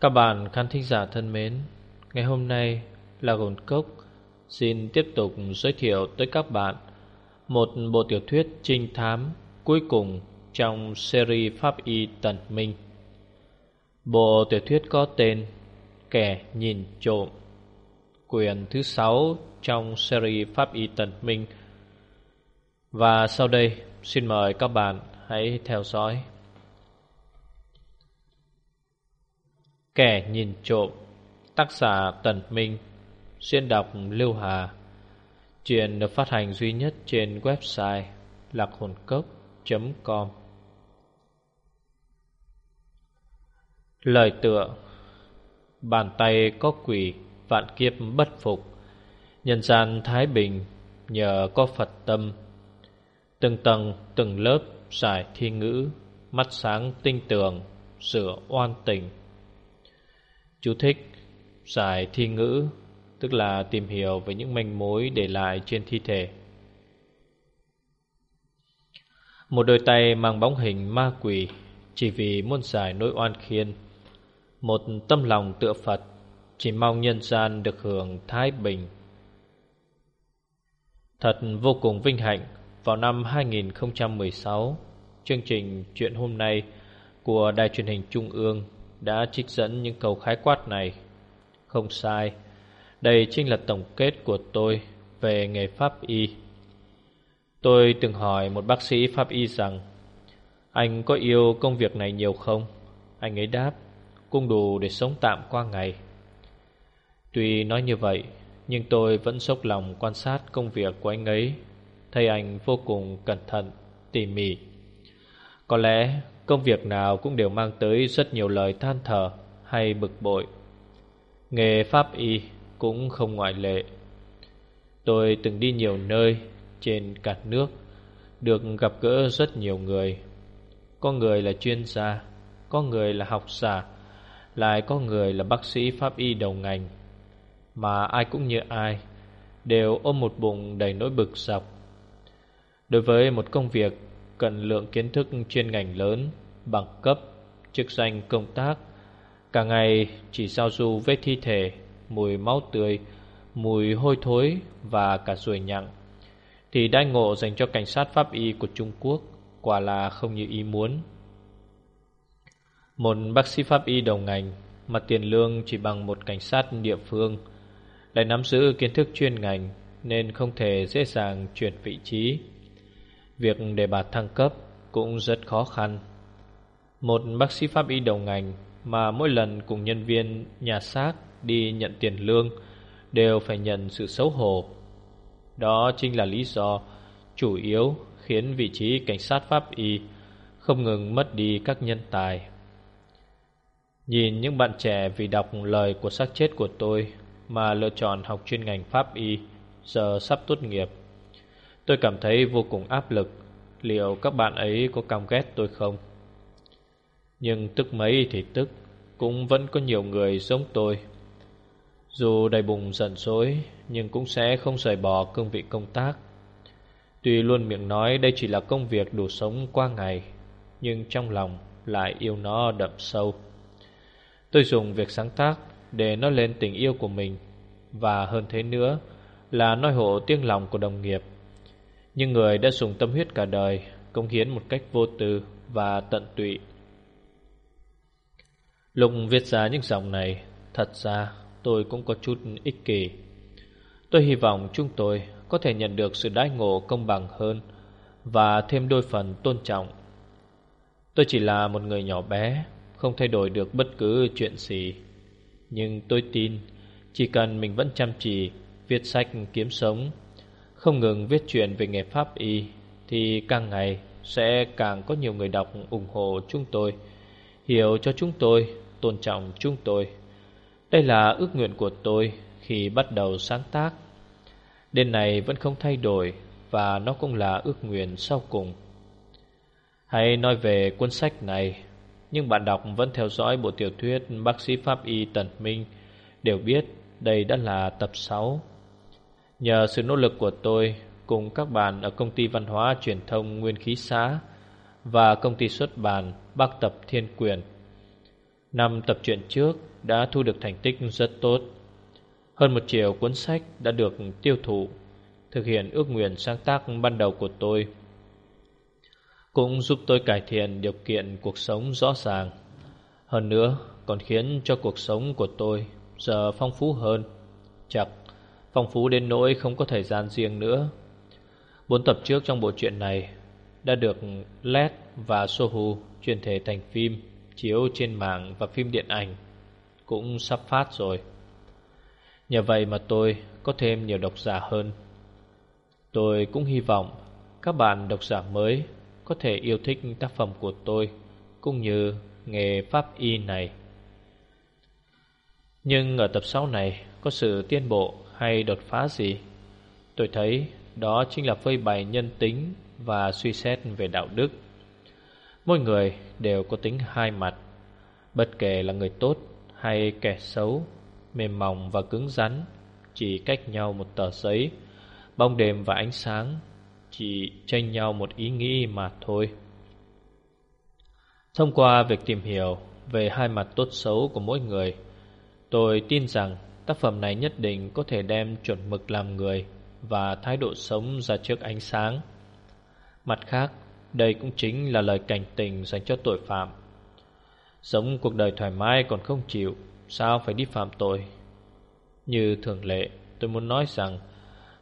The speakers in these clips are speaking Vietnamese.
Các bạn khán thính giả thân mến, ngày hôm nay là Gồn Cốc xin tiếp tục giới thiệu tới các bạn một bộ tiểu thuyết trinh thám cuối cùng trong series Pháp Y Tần Minh. Bộ tiểu thuyết có tên Kẻ Nhìn Trộm, quyển thứ 6 trong series Pháp Y Tần Minh. Và sau đây, xin mời các bạn hãy theo dõi. Kẻ nhìn trộm, Tác giả Tần Minh, Xuyên đọc Lưu Hà. Chuyện được phát hành duy nhất trên website lạc hồn cốc.com Lời tựa, Bàn tay có quỷ, Vạn kiếp bất phục. Nhân gian Thái Bình, Nhờ có Phật tâm. Từng tầng, từng lớp, Giải thi ngữ, Mắt sáng tinh tường, Sửa oan tình. Chú thích, Giải thi ngữ, Tức là tìm hiểu về những manh mối để lại trên thi thể. Một đôi tay mang bóng hình ma quỷ, Chỉ vì muốn giải nỗi oan khiên. Một tâm lòng tựa Phật, Chỉ mong nhân gian được hưởng thái bình. Thật vô cùng vinh hạnh, Vào năm 2016 Chương trình Chuyện hôm nay Của Đài truyền hình Trung ương đã trích dẫn những câu khái quát này. Không sai, đây chính là tổng kết của tôi về nghề pháp y. Tôi từng hỏi một bác sĩ pháp y rằng Anh có yêu công việc này nhiều không? Anh ấy đáp Cũng đủ để sống tạm qua ngày Tuy nói như vậy Nhưng tôi vẫn sốc lòng quan sát công việc của anh ấy Thấy anh vô cùng cẩn thận, tỉ mỉ Có lẽ Công việc nào cũng đều mang tới rất nhiều lời than thở hay bực bội. Nghề pháp y cũng không ngoại lệ. Tôi từng đi nhiều nơi trên cả nước, Được gặp gỡ rất nhiều người. Có người là chuyên gia, Có người là học giả, Lại có người là bác sĩ pháp y đầu ngành. Mà ai cũng như ai Đều ôm một bụng đầy nỗi bực dọc. Đối với một công việc cần lượng kiến thức chuyên ngành lớn, bằng cấp, chức danh công tác. Cả ngày chỉ sao du vết thi thể, mùi máu tươi, mùi hôi thối và cả ruồi nhặng. Thì đai ngộ dành cho cảnh sát pháp y của Trung Quốc quả là không như ý muốn. Một bác sĩ pháp y đầu ngành mà tiền lương chỉ bằng một cảnh sát địa phương lại nắm giữ kiến thức chuyên ngành nên không thể dễ dàng chuyển vị trí. Việc đề bạt thăng cấp cũng rất khó khăn. Một bác sĩ pháp y đầu ngành Mà mỗi lần cùng nhân viên, nhà xác đi nhận tiền lương Đều phải nhận sự xấu hổ. Đó chính là lý do chủ yếu khiến vị trí cảnh sát pháp y Không ngừng mất đi các nhân tài. Nhìn những bạn trẻ vì đọc lời của xác chết của tôi Mà lựa chọn học chuyên ngành pháp y Giờ sắp tốt nghiệp Tôi cảm thấy vô cùng áp lực. Liệu các bạn ấy có cam ghét tôi không? Nhưng tức mấy thì tức, Cũng vẫn có nhiều người giống tôi. Dù đầy bụng giận dỗi, Nhưng cũng sẽ không rời bỏ cương vị công tác. Tuy luôn miệng nói đây chỉ là công việc đủ sống qua ngày, Nhưng trong lòng lại yêu nó đậm sâu. Tôi dùng việc sáng tác để nói lên tình yêu của mình, Và hơn thế nữa là nói hộ tiếng lòng của đồng nghiệp. Nhưng người đã dùng tâm huyết cả đời Công hiến một cách vô tư và tận tụy. Lúc viết ra những dòng này, Thật ra tôi cũng có chút ích kỷ. Tôi hy vọng chúng tôi có thể nhận được sự đãi ngộ công bằng hơn Và thêm đôi phần tôn trọng. Tôi chỉ là một người nhỏ bé, Không thay đổi được bất cứ chuyện gì. Nhưng tôi tin, Chỉ cần mình vẫn chăm chỉ, Viết sách kiếm sống không ngừng viết chuyện về nghề pháp y, Thì càng ngày sẽ càng có nhiều người đọc ủng hộ chúng tôi, Hiểu cho chúng tôi, Tôn trọng chúng tôi. Đây là ước nguyện của tôi Khi bắt đầu sáng tác. Đến này vẫn không thay đổi Và nó cũng là ước nguyện sau cùng. Hãy nói về cuốn sách này, Nhưng bạn đọc vẫn theo dõi bộ tiểu thuyết Bác sĩ Pháp Y Tần Minh Đều biết đây đã là tập 6 Nhờ sự nỗ lực của tôi Cùng các bạn ở công ty văn hóa truyền thông Nguyên khí xá Và công ty xuất bản Bắc tập Thiên Quyền. Năm tập truyện trước đã thu được thành tích rất tốt. Hơn một triệu cuốn sách đã được tiêu thụ Thực hiện ước nguyện sáng tác ban đầu của tôi. Cũng giúp tôi cải thiện điều kiện cuộc sống rõ ràng. Hơn nữa còn khiến cho cuộc sống của tôi giờ phong phú hơn Chặt, phong phú đến nỗi không có thời gian riêng nữa Bốn tập trước trong bộ truyện này đã được LED và Sohu chuyển thể thành phim chiếu trên mạng và phim điện ảnh cũng sắp phát rồi. Nhờ vậy mà tôi có thêm nhiều độc giả hơn. Tôi cũng hy vọng các bạn độc giả mới có thể yêu thích tác phẩm của tôi cũng như nghề pháp y này. Nhưng ở tập 6 này có sự tiến bộ hay đột phá gì? Tôi thấy đó chính là phơi bày nhân tính và suy xét về đạo đức. Mỗi người đều có tính hai mặt, bất kể là người tốt hay kẻ xấu, mềm mỏng và cứng rắn, chỉ cách nhau một tờ giấy, bóng đêm và ánh sáng, chỉ tranh nhau một ý nghĩ mà thôi. Thông qua việc tìm hiểu về hai mặt tốt xấu của mỗi người, tôi tin rằng tác phẩm này nhất định có thể đem chuẩn mực làm người và thái độ sống ra trước ánh sáng. Mặt khác, đây cũng chính là lời cảnh tình dành cho tội phạm. Sống cuộc đời thoải mái còn không chịu, sao phải đi phạm tội? Như thường lệ, tôi muốn nói rằng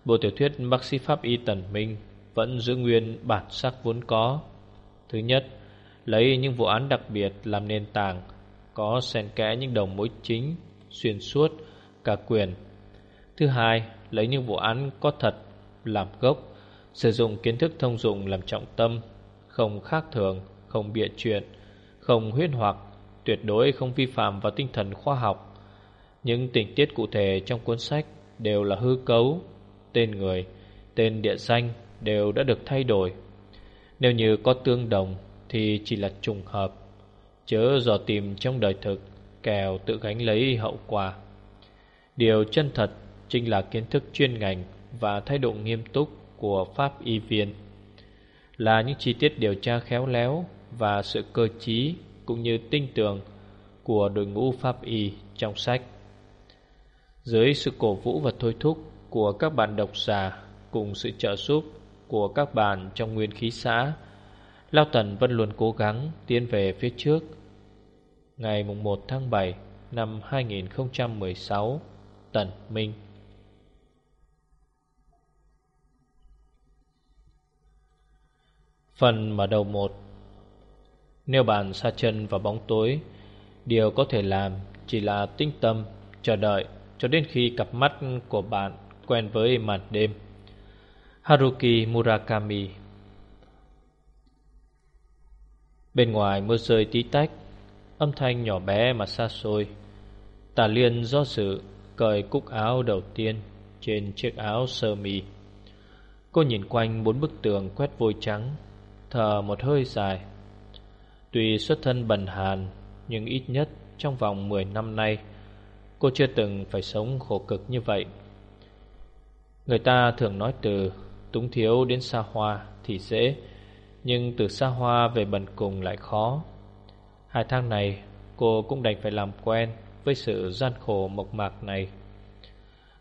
bộ tiểu thuyết bác sĩ pháp y Tần Minh vẫn giữ nguyên bản sắc vốn có. Thứ nhất, lấy những vụ án đặc biệt làm nền tảng, có xen kẽ những đầu mối chính, xuyên suốt, cả quyền. Thứ hai, lấy những vụ án có thật làm gốc, sử dụng kiến thức thông dụng làm trọng tâm, không khác thường, không bịa chuyện, không huyết hoặc, tuyệt đối không vi phạm vào tinh thần khoa học. Những tình tiết cụ thể trong cuốn sách đều là hư cấu, tên người, tên địa danh đều đã được thay đổi. Nếu như có tương đồng thì chỉ là trùng hợp, chớ dò tìm trong đời thực, kèo tự gánh lấy hậu quả. Điều chân thật chính là kiến thức chuyên ngành và thái độ nghiêm túc của pháp y viên là những chi tiết điều tra khéo léo và sự cơ trí cũng như tinh tường của đội ngũ pháp y trong sách. Dưới sự cổ vũ và thôi thúc của các bạn độc giả cùng sự trợ giúp của các bạn trong nguyên khí xã, Lao Tần vẫn luôn cố gắng tiến về phía trước. Ngày 1 tháng 7 năm 2016, Tần Minh. Phần mở đầu một. Nếu bạn xa chân vào bóng tối, Điều có thể làm chỉ là tinh tâm, Chờ đợi cho đến khi cặp mắt của bạn quen với màn đêm. Haruki Murakami. Bên ngoài mưa rơi tí tách, Âm thanh nhỏ bé mà xa xôi, Tà liên do dự. Cởi cúc áo đầu tiên Trên chiếc áo sơ mi. Cô nhìn quanh bốn bức tường quét vôi trắng, Thở một hơi dài. Tuy xuất thân bần hàn, Nhưng ít nhất trong vòng 10 năm nay, Cô chưa từng phải sống khổ cực như vậy. Người ta thường nói từ Túng thiếu đến xa hoa thì dễ, Nhưng từ xa hoa về bần cùng lại khó. Hai tháng này, cô cũng đành phải làm quen với sự gian khổ mộc mạc này.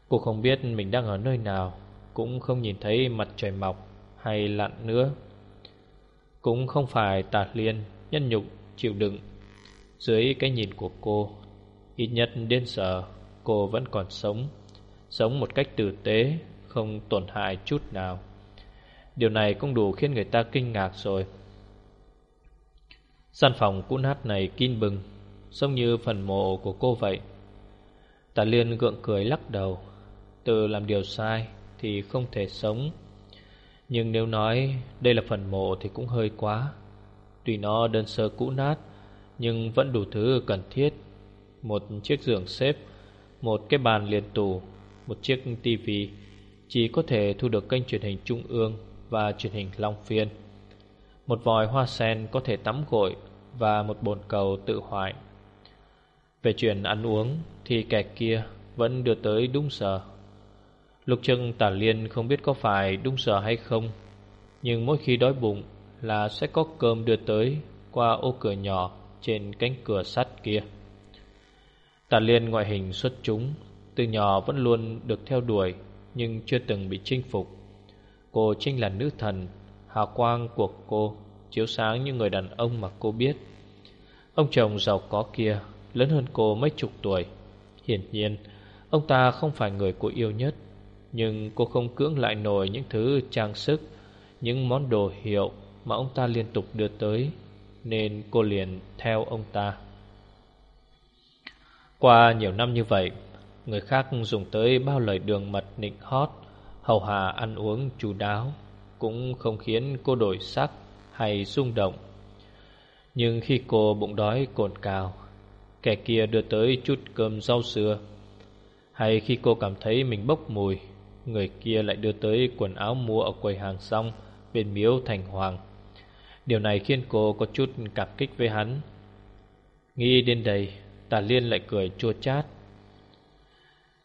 Cô không biết mình đang ở nơi nào, Cũng không nhìn thấy mặt trời mọc hay lặn nữa. Cũng không phải tà liên, nhân nhục, chịu đựng. Dưới cái nhìn của cô, Ít nhất đến giờ cô vẫn còn sống Sống một cách tử tế, Không tổn hại chút nào. Điều này cũng đủ khiến người ta kinh ngạc rồi. Gian phòng cũ nát này kín bừng Giống như phần mộ của cô vậy. Tạ Liên gượng cười lắc đầu. Tự làm điều sai Thì không thể sống. Nhưng nếu nói đây là phần mộ thì cũng hơi quá. Tuy nó đơn sơ cũ nát, Nhưng vẫn đủ thứ cần thiết. Một chiếc giường xếp, Một cái bàn liền tủ, Một chiếc tivi Chỉ có thể thu được kênh truyền hình Trung ương Và truyền hình Long Phiên. Một vòi hoa sen có thể tắm gội Và một bồn cầu tự hoại. Về chuyện ăn uống Thì kẻ kia vẫn đưa tới đúng giờ Lục chân tả liên không biết có phải đúng giờ hay không Nhưng mỗi khi đói bụng là sẽ có cơm đưa tới qua ô cửa nhỏ trên cánh cửa sắt kia. tản Liên ngoại hình xuất chúng, từ nhỏ vẫn luôn được theo đuổi nhưng chưa từng bị chinh phục. Cô chính là nữ thần, hào quang của cô chiếu sáng như người đàn ông mà cô biết. Ông chồng giàu có kia lớn hơn cô mấy chục tuổi. Hiển nhiên, ông ta không phải người cô yêu nhất, nhưng cô không cưỡng lại nổi những thứ trang sức, những món đồ hiệu mà ông ta liên tục đưa tới, nên cô liền theo ông ta. Qua nhiều năm như vậy, người khác dùng tới bao lời đường mật nịnh hót, hầu hà ăn uống chu đáo, cũng không khiến cô đổi sắc hay rung động. Nhưng khi cô bụng đói cồn cào, kẻ kia đưa tới chút cơm rau dừa. hay khi cô cảm thấy mình bốc mùi, người kia lại đưa tới quần áo mua ở quầy hàng xong bên miếu thành hoàng. Điều này khiến cô có chút cảm kích với hắn. Nghĩ đến đây, Tà Liên lại cười chua chát.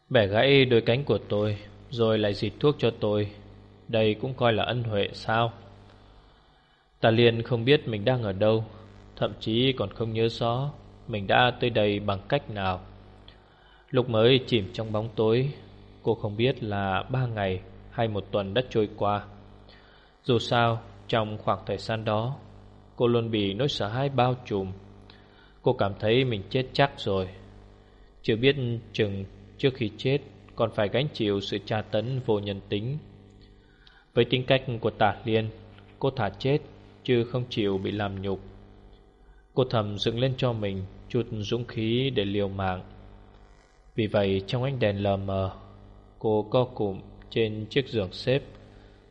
Bẻ gãy đôi cánh của tôi, rồi lại dịt thuốc cho tôi. Đây cũng coi là ân huệ sao? Tà Liên không biết mình đang ở đâu, thậm chí còn không nhớ rõ mình đã tới đây bằng cách nào. Lúc mới chìm trong bóng tối, cô không biết là ba ngày hay một tuần đã trôi qua. Dù sao, trong khoảng thời gian đó, cô luôn bị nỗi sợ hãi bao trùm. Cô cảm thấy mình chết chắc rồi. Chưa biết chừng trước khi chết còn phải gánh chịu sự tra tấn vô nhân tính. Với tính cách của tả liên, cô thả chết chứ không chịu bị làm nhục. Cô thầm dựng lên cho mình chút dũng khí để liều mạng. Vì vậy trong ánh đèn lờ mờ, cô co cụm trên chiếc giường xếp,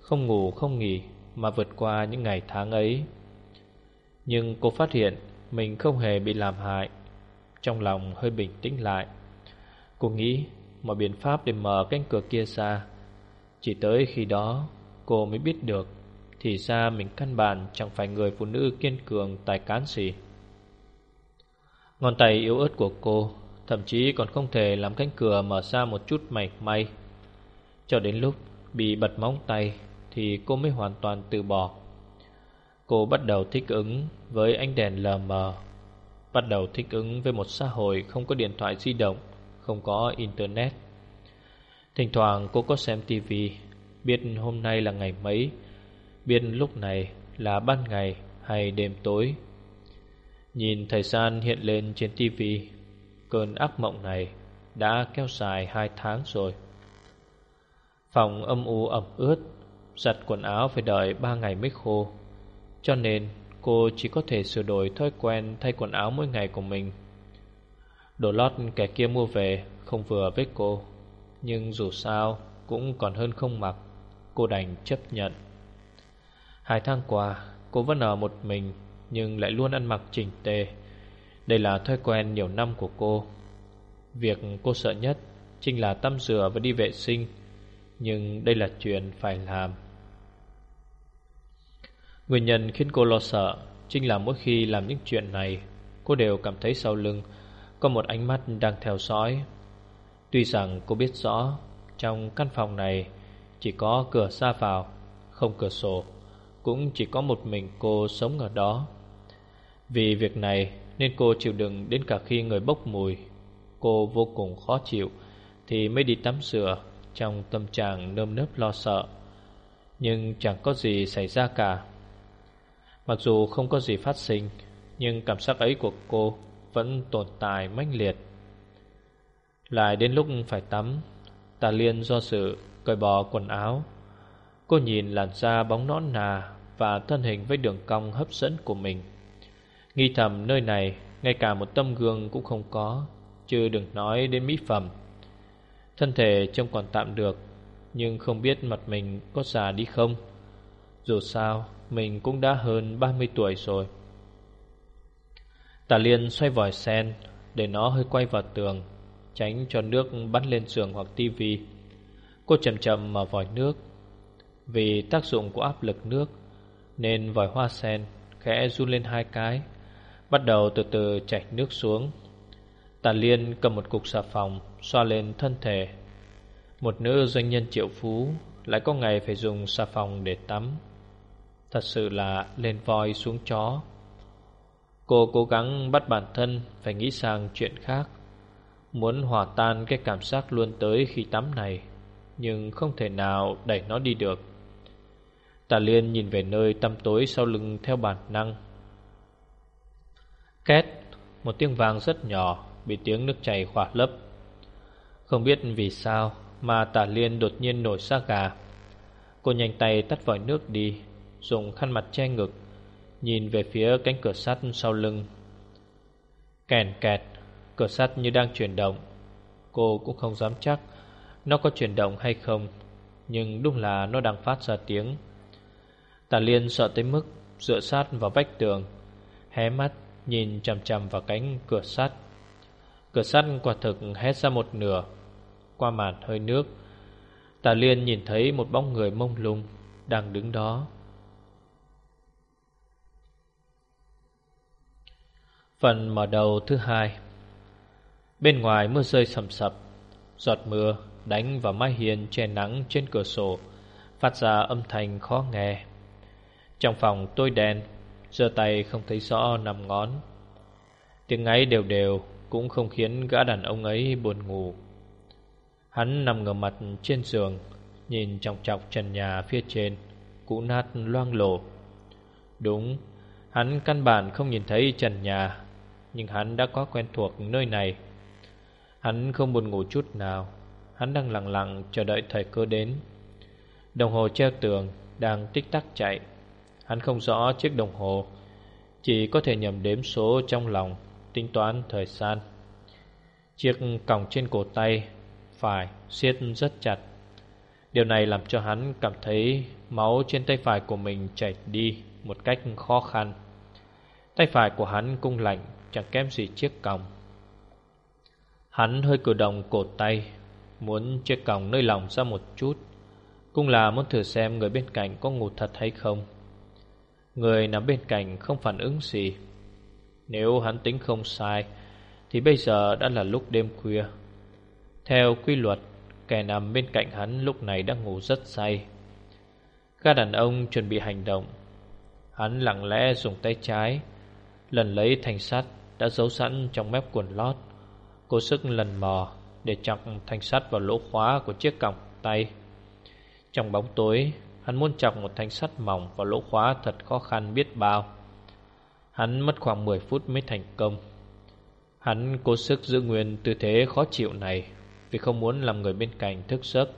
không ngủ không nghỉ mà vượt qua những ngày tháng ấy. Nhưng cô phát hiện mình không hề bị làm hại. Trong lòng hơi bình tĩnh lại. Cô nghĩ mọi biện pháp để mở cánh cửa kia ra. Chỉ tới khi đó cô mới biết được thì ra mình căn bản chẳng phải người phụ nữ kiên cường tài cán gì. Ngón tay yếu ớt của cô thậm chí còn không thể làm cánh cửa mở ra một chút mảy may. Cho đến lúc bị bật móng tay thì cô mới hoàn toàn từ bỏ. Cô bắt đầu thích ứng với ánh đèn lờ mờ, bắt đầu thích ứng với một xã hội không có điện thoại di động, không có internet. Thỉnh thoảng cô có xem tivi, biết hôm nay là ngày mấy, biết lúc này là ban ngày hay đêm tối. Nhìn thời gian hiện lên trên tivi, cơn ác mộng này đã kéo dài hai tháng rồi. Phòng âm u ẩm ướt Giặt quần áo phải đợi ba ngày mới khô Cho nên cô chỉ có thể sửa đổi thói quen thay quần áo mỗi ngày của mình Đồ lót kẻ kia mua về không vừa với cô Nhưng dù sao cũng còn hơn không mặc Cô đành chấp nhận Hai tháng qua cô vẫn ở một mình nhưng lại luôn ăn mặc chỉnh tề. Đây là thói quen nhiều năm của cô. Việc cô sợ nhất Chính là tắm rửa và đi vệ sinh, Nhưng đây là chuyện phải làm. Nguyên nhân khiến cô lo sợ Chính là mỗi khi làm những chuyện này, Cô đều cảm thấy sau lưng Có một ánh mắt đang theo dõi. Tuy rằng cô biết rõ Trong căn phòng này Chỉ có cửa ra vào, Không cửa sổ, Cũng chỉ có một mình cô sống ở đó. Vì việc này Nên cô chịu đựng đến cả khi người bốc mùi. Cô vô cùng khó chịu Thì mới đi tắm rửa Trong tâm trạng nơm nớp lo sợ. Nhưng chẳng có gì xảy ra cả. Mặc dù không có gì phát sinh, Nhưng cảm giác ấy của cô Vẫn tồn tại mãnh liệt. Lại đến lúc phải tắm Tà Liên do sự cởi bỏ quần áo. Cô nhìn làn da bóng nõn nà Và thân hình với đường cong hấp dẫn của mình. Nghi thầm nơi này, Ngay cả một tâm gương cũng không có, Chứ đừng nói đến mỹ phẩm. Thân thể trông còn tạm được, Nhưng không biết mặt mình có già đi không. Dù sao, mình cũng đã hơn 30 tuổi rồi. Tà Liên xoay vòi sen, Để nó hơi quay vào tường, Tránh cho nước bắn lên giường hoặc tivi Cô chậm chậm mở vòi nước. Vì tác dụng của áp lực nước, Nên vòi hoa sen khẽ run lên hai cái. Bắt đầu từ từ chảy nước xuống. Tà Liên cầm một cục xà phòng, Xoa lên thân thể. Một nữ doanh nhân triệu phú Lại có ngày phải dùng xà phòng để tắm. Thật sự là lên voi xuống chó. Cô cố gắng bắt bản thân phải nghĩ sang chuyện khác. Muốn hòa tan cái cảm giác luôn tới khi tắm này, Nhưng không thể nào đẩy nó đi được. Tà Liên nhìn về nơi tăm tối sau lưng theo bản năng. Két. Một tiếng vang rất nhỏ, Bị tiếng nước chảy khỏa lấp Không biết vì sao Mà Tả Liên đột nhiên nổi xa gà. Cô nhanh tay tắt vòi nước đi, Dùng khăn mặt che ngực, Nhìn về phía cánh cửa sắt sau lưng. Kèn kẹt, Cửa sắt như đang chuyển động. Cô cũng không dám chắc Nó có chuyển động hay không, Nhưng đúng là nó đang phát ra tiếng. Tà Liên sợ tới mức Dựa sát vào vách tường, Hé mắt nhìn chằm chằm vào cánh cửa sắt. Cửa sắt quả thực hét ra một nửa. Qua màn hơi nước, Tà Liên nhìn thấy một bóng người mông lung Đang đứng đó. Phần mở đầu thứ hai. Bên ngoài mưa rơi sầm sập, Giọt mưa đánh vào mái hiên che nắng trên cửa sổ, Phát ra âm thanh khó nghe. Trong phòng tôi đen giơ tay không thấy rõ nằm ngón. Tiếng ngáy đều đều Cũng không khiến gã đàn ông ấy buồn ngủ. Hắn nằm ngửa mặt trên giường, Nhìn chòng chọc trần nhà phía trên, Cũ nát loang lổ. Đúng, Hắn căn bản không nhìn thấy trần nhà, Nhưng hắn đã có quen thuộc nơi này. Hắn không buồn ngủ chút nào, Hắn đang lặng lặng chờ đợi thời cơ đến. Đồng hồ treo tường Đang tích tắc chạy. Hắn không rõ chiếc đồng hồ, Chỉ có thể nhầm đếm số trong lòng, Tính toán thời gian. Chiếc còng trên cổ tay Phải siết rất chặt. Điều này làm cho hắn cảm thấy Máu trên tay phải của mình chảy đi Một cách khó khăn. Tay phải của hắn cung lạnh, Chẳng kém gì chiếc còng. Hắn hơi cử động cổ tay, Muốn chiếc còng nơi lòng ra một chút, Cũng là muốn thử xem người bên cạnh có ngủ thật hay không. Người nằm bên cạnh không phản ứng gì. Nếu hắn tính không sai, Thì bây giờ đã là lúc đêm khuya. Theo quy luật, Kẻ nằm bên cạnh hắn lúc này đang ngủ rất say. Các đàn ông chuẩn bị hành động. Hắn lặng lẽ dùng tay trái, Lần lấy thanh sắt đã giấu sẵn trong mép quần lót. Cố sức lần mò để chọc thanh sắt vào lỗ khóa của chiếc còng tay. Trong bóng tối Hắn muốn chọc một thanh sắt mỏng vào lỗ khóa thật khó khăn biết bao. Hắn mất khoảng 10 phút mới thành công. Hắn cố sức giữ nguyên tư thế khó chịu này Vì không muốn làm người bên cạnh thức giấc.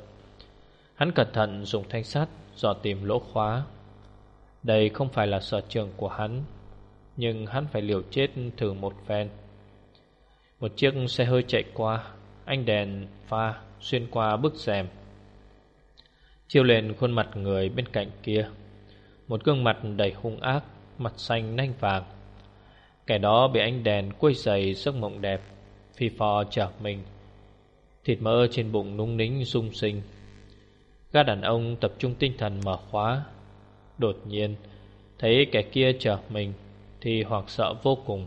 Hắn cẩn thận dùng thanh sắt dò tìm lỗ khóa. Đây không phải là sở trường của hắn, Nhưng hắn phải liều chết thử một phen. Một chiếc xe hơi chạy qua Anh đèn pha xuyên qua bức rèm. Chiêu lên khuôn mặt người bên cạnh kia. Một gương mặt đầy hung ác, Mặt xanh nanh vàng. Kẻ đó bị ánh đèn quây dày giấc mộng đẹp Phi phò trở mình. Thịt mỡ trên bụng nung nính rung sinh. Gã đàn ông tập trung tinh thần mở khóa. Đột nhiên, Thấy kẻ kia trở mình Thì hoảng sợ vô cùng.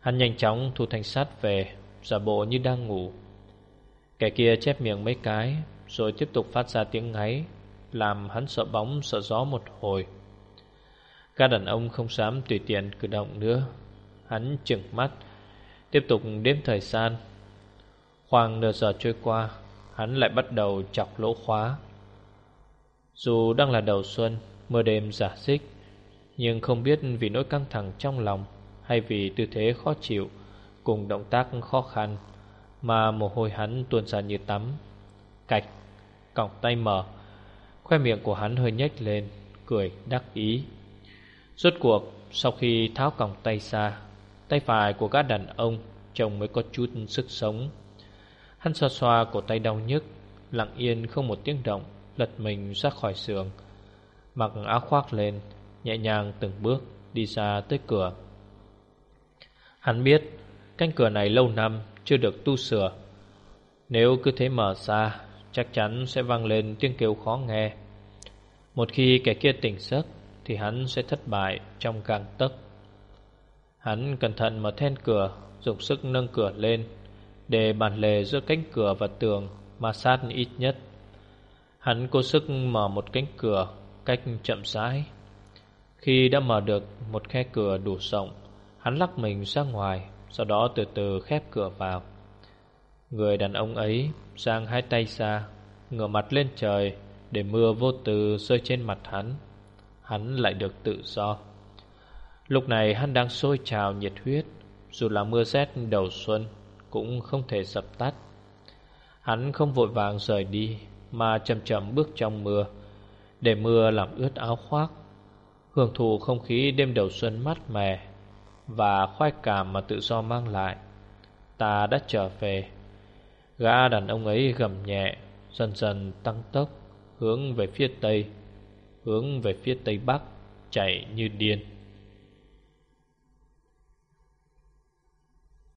Hắn nhanh chóng thu thanh sát về, Giả bộ như đang ngủ. Kẻ kia chép miệng mấy cái rồi tiếp tục phát ra tiếng ngáy, Làm hắn sợ bóng, sợ gió một hồi. Các đàn ông không dám tùy tiện cử động nữa. Hắn chừng mắt, Tiếp tục đếm thời gian. Khoảng nửa giờ trôi qua, Hắn lại bắt đầu chọc lỗ khóa. Dù đang là đầu xuân, Mưa đêm giả xích Nhưng không biết vì nỗi căng thẳng trong lòng Hay vì tư thế khó chịu Cùng động tác khó khăn Mà mồ hôi hắn tuôn ra như tắm. Cạch! Còng tay mở Khoe miệng của hắn hơi nhếch lên, Cười đắc ý. Rốt cuộc, sau khi tháo còng tay ra, Tay phải của các đàn ông Trông mới có chút sức sống. Hắn xoa xoa cổ tay đau nhức, Lặng yên không một tiếng động, Lật mình ra khỏi giường. Mặc áo khoác lên, Nhẹ nhàng từng bước đi ra tới cửa. Hắn biết, Cánh cửa này lâu năm chưa được tu sửa. Nếu cứ thế mở ra chắc chắn sẽ vang lên tiếng kêu khó nghe. Một khi kẻ kia tỉnh giấc thì hắn sẽ thất bại trong gang tấc. Hắn cẩn thận mở then cửa, dùng sức nâng cửa lên để bản lề giữa cánh cửa và tường ma sát ít nhất. Hắn cố sức mở một cánh cửa cách chậm rãi. Khi đã mở được một khe cửa đủ rộng, Hắn lắc mình ra ngoài Sau đó từ từ khép cửa vào Người đàn ông ấy giang hai tay ra, Ngửa mặt lên trời, Để mưa vô từ rơi trên mặt hắn. Hắn lại được tự do. Lúc này hắn đang sôi trào nhiệt huyết, Dù là mưa rét đầu xuân Cũng không thể dập tắt. Hắn không vội vàng rời đi, Mà chậm chậm bước trong mưa, Để mưa làm ướt áo khoác, Hưởng thụ không khí đêm đầu xuân mát mẻ Và khoái cảm mà tự do mang lại. Ta đã trở về. Gã đàn ông ấy gầm nhẹ, Dần dần tăng tốc, Hướng về phía tây, Hướng về phía tây bắc, Chạy như điên.